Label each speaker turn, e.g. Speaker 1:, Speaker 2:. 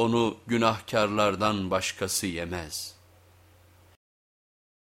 Speaker 1: onu günahkarlardan başkası yemez.''